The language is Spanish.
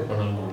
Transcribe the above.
con algo